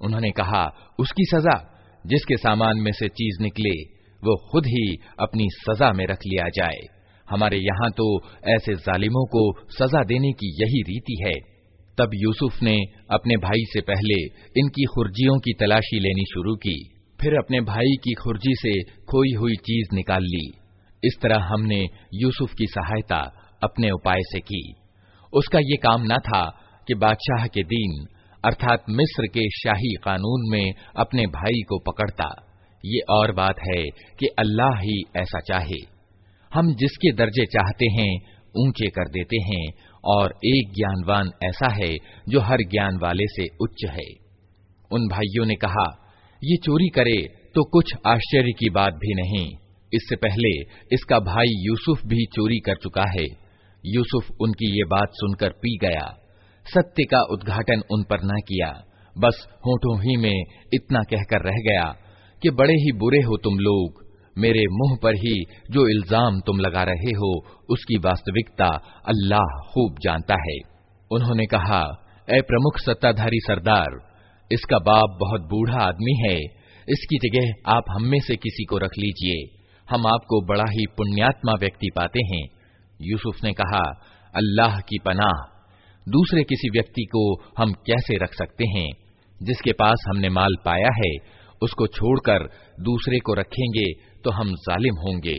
उन्होंने कहा उसकी सजा जिसके सामान में से चीज निकले वो खुद ही अपनी सजा में रख लिया जाए हमारे यहाँ तो ऐसे जालिमों को सजा देने की यही रीति है तब यूसुफ ने अपने भाई से पहले इनकी खुर्जियों की तलाशी लेनी शुरू की। फिर अपने भाई की खुर्जी से खोई हुई चीज़ निकाल ली। इस तरह हमने यूसुफ की सहायता अपने उपाय से की। उसका ये काम न था कि बादशाह के दीन, अर्थात मिस्र के शाही कानून में अपने भाई को पकड़ता। ये और बात है कि अल्लाह ही ऐसा चाहे। हम जिसके दर्जे चाहते हैं, ऊँचे कर देते हैं और एक ज्ञानवान ऐसा है जो हर ज्ञान वाले से उच्च है। उन भाइयों ने कहा, ये चोरी करे तो कुछ आश्चर्य की बात भी नहीं। इससे पहले इसका भाई यूसुफ भी चोरी कर चुका है। यूसुफ उनकी ये बात सुनकर पी गया। सत्य का उद्घाटन उन पर न किया। बस होठों ही में इतना कहकर रह गया कि बड़े ही बुरे हो तुम लोग। मेरे मुँह पर ही जो इल्ज़ाम तुम लगा रहे हो, उसकी वास्तविकता अल्लाह खूब जानता है। उन्होंने कहा ए प्रमुख सत्ताधारी सरदार, इसका बाप बहुत बूढ़ा आदमी है, इसकी जगह आप हम में से किसी को रख लीजिए। हम आपको बड़ा ही पुण्यात्मा व्यक्ति पाते हैं। यूसुफ ने कहा, अल्लाह की पनाह, दूसरे किसी व्यक्ति को हम कैसे रख सकते हैं? जिसके पास हमने माल पाया है, उसको छोड़कर दूसरे को रखेंगे तो हम जालिम होंगे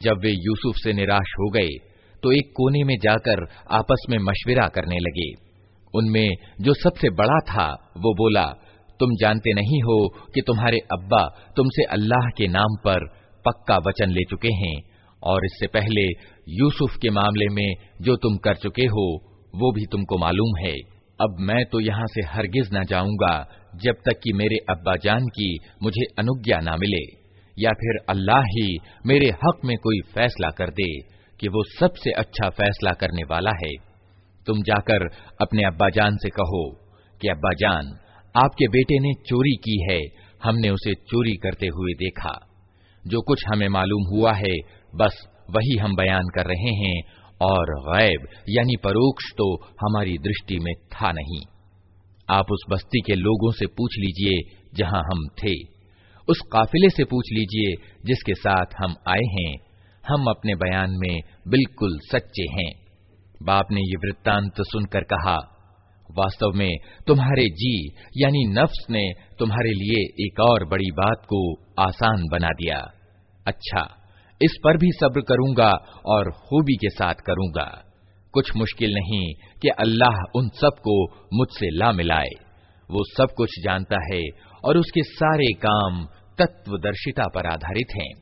जब वे यूसुफ से निराश हो गए तो एक कोने में जाकर आपस में मशविरा करने लगे उनमें जो सबसे बड़ा था वो बोला तुम जानते नहीं हो कि तुम्हारे अब्बा तुमसे अल्लाह के नाम पर पक्का वचन ले चुके हैं और इससे पहले यूसुफ के मामले में जो तुम कर चुके हो, वो भी तुमको मालूम है। अब मैं तो यहाँ से हरगिज न जाऊँगा, जब तक कि मेरे अब्बा जान की मुझे अनुज्ञा ना मिले, या फिर अल्लाह ही मेरे हक में कोई फैसला कर दे कि वो सबसे अच्छा फैसला करने वाला है। तुम जाकर अपने अब्बा जान से कहो कि अब्बा जान आपके बेटे ने चोरी की है, हमने उसे चोरी करते हुए देखा। जो कुछ हमें मालूम हुआ है बस वही हम बयान कर रहे हैं, और गैब, यानी परोक्ष तो हमारी दृष्टि में था नहीं। आप उस बस्ती के लोगों से पूछ लीजिए जहाँ हम थे। उस काफिले से पूछ लीजिए जिसके साथ हम आए हैं। हम अपने बयान में बिल्कुल सच्चे हैं। बाप ने ये वृत्तांत सुनकर कहा, वास्तव में तुम्हारे जी, यानी नफ्स ने तुम्हारे लिए एक और बड़ी बात को आसान बना दिया। अच्छा इस पर भी सब्र करूँगा और खूबी के साथ करूँगा। कुछ मुश्किल नहीं कि अल्लाह उन सबको मुझसे ला मिलाए। वो सब कुछ जानता है और उसके सारे काम तत्वदर्शिता पर आधारित हैं।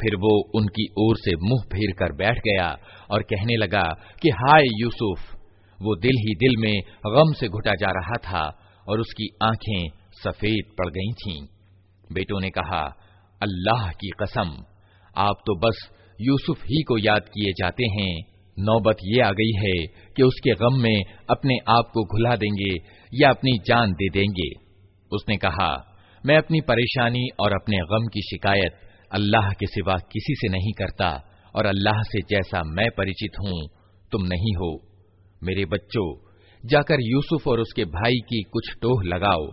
फिर वो उनकी ओर से मुंह फेर कर बैठ गया और कहने लगा कि हाय यूसुफ वो दिल ही दिल में गम से घुटा जा रहा था और उसकी आंखें सफेद पड़ गई थीं। बेटों ने कहा अल्लाह की कसम आप तो बस यूसुफ ही को याद किए जाते हैं। नौबत ये आ गई है कि उसके गम में अपने आप को घुला देंगे या अपनी जान दे देंगे। उसने कहा, मैं अपनी परेशानी और अपने गम की शिकायत अल्लाह के सिवा किसी से नहीं करता और अल्लाह से जैसा मैं परिचित हूँ, तुम नहीं हो। मेरे बच्चों, जाकर यूसुफ और उसके भाई की कुछ टोह लगाओ।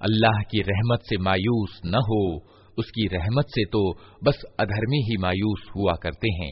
अल्लाह की रहमत से मायूस न हो उसकी रहमत से तो बस अधर्मी ही मायूस हुआ करते हैं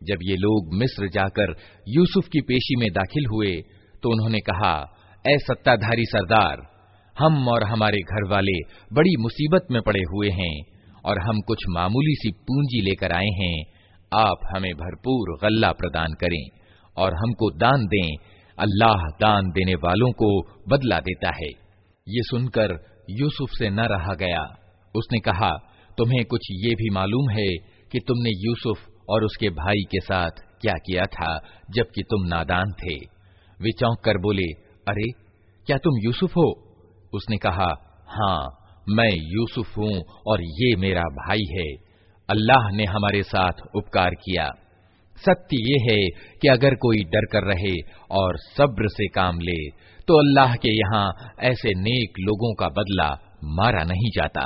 जब ये लोग मिस्र जाकर यूसुफ की पेशी में दाखिल हुए तो उन्होंने कहा ए सत्ताधारी सरदार, हम और हमारे घर वाले बड़ी मुसीबत में पड़े हुए हैं और हम कुछ मामूली सी पूंजी लेकर आए हैं। आप हमें भरपूर गल्ला प्रदान करें और हमको दान दें। अल्लाह दान देने वालों को बदला देता है। ये सुनकर यूसुफ से न रहा गया। उसने कहा, तुम्हें कुछ ये भी मालूम है कि तुमने यूसुफ और उसके भाई के साथ क्या किया था जबकि तुम नादान थे? वे चौंक कर बोले अरे, क्या तुम यूसुफ हो? उसने कहा हाँ मैं यूसुफ हूँ और ये मेरा भाई है। अल्लाह ने हमारे साथ उपकार किया। सत्य ये है कि अगर कोई डर कर रहे और सब्र से काम ले तो अल्लाह के यहाँ ऐसे नेक लोगों का बदला मारा नहीं जाता।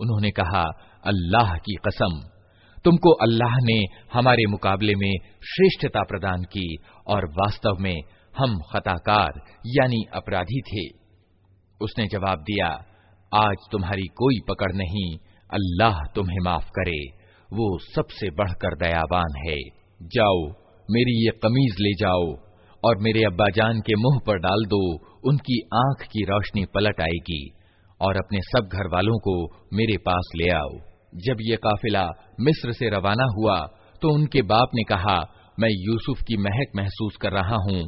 उन्होंने कहा अल्लाह की कसम तुमको अल्लाह ने हमारे मुकाबले में श्रेष्ठता प्रदान की और वास्तव में हम खताकार यानी अपराधी थे उसने जवाब दिया आज तुम्हारी कोई पकड़ नहीं अल्लाह तुम्हें माफ करे वो सबसे बढ़कर दयावान है। जाओ, मेरी ये कमीज ले जाओ और मेरे अब्बाजान के मुँह पर डाल दो, उनकी आँख की रोशनी पलट आएगी और अपने सब घर वालों को मेरे पास ले आओ। जब ये काफिला मिस्र से रवाना हुआ तो उनके बाप ने कहा, मैं यूसुफ की महक महसूस कर रहा हूँ।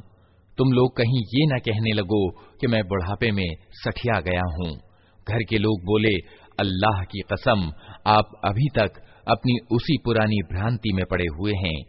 तुम लोग कहीं ये न कहने लगो कि मैं बुढ़ापे में सठिया गया हूँ। घर के लोग बोले अल्लाह की कसम आप अभी तक अपनी उसी पुरानी भ्रांति में पड़े हुए हैं।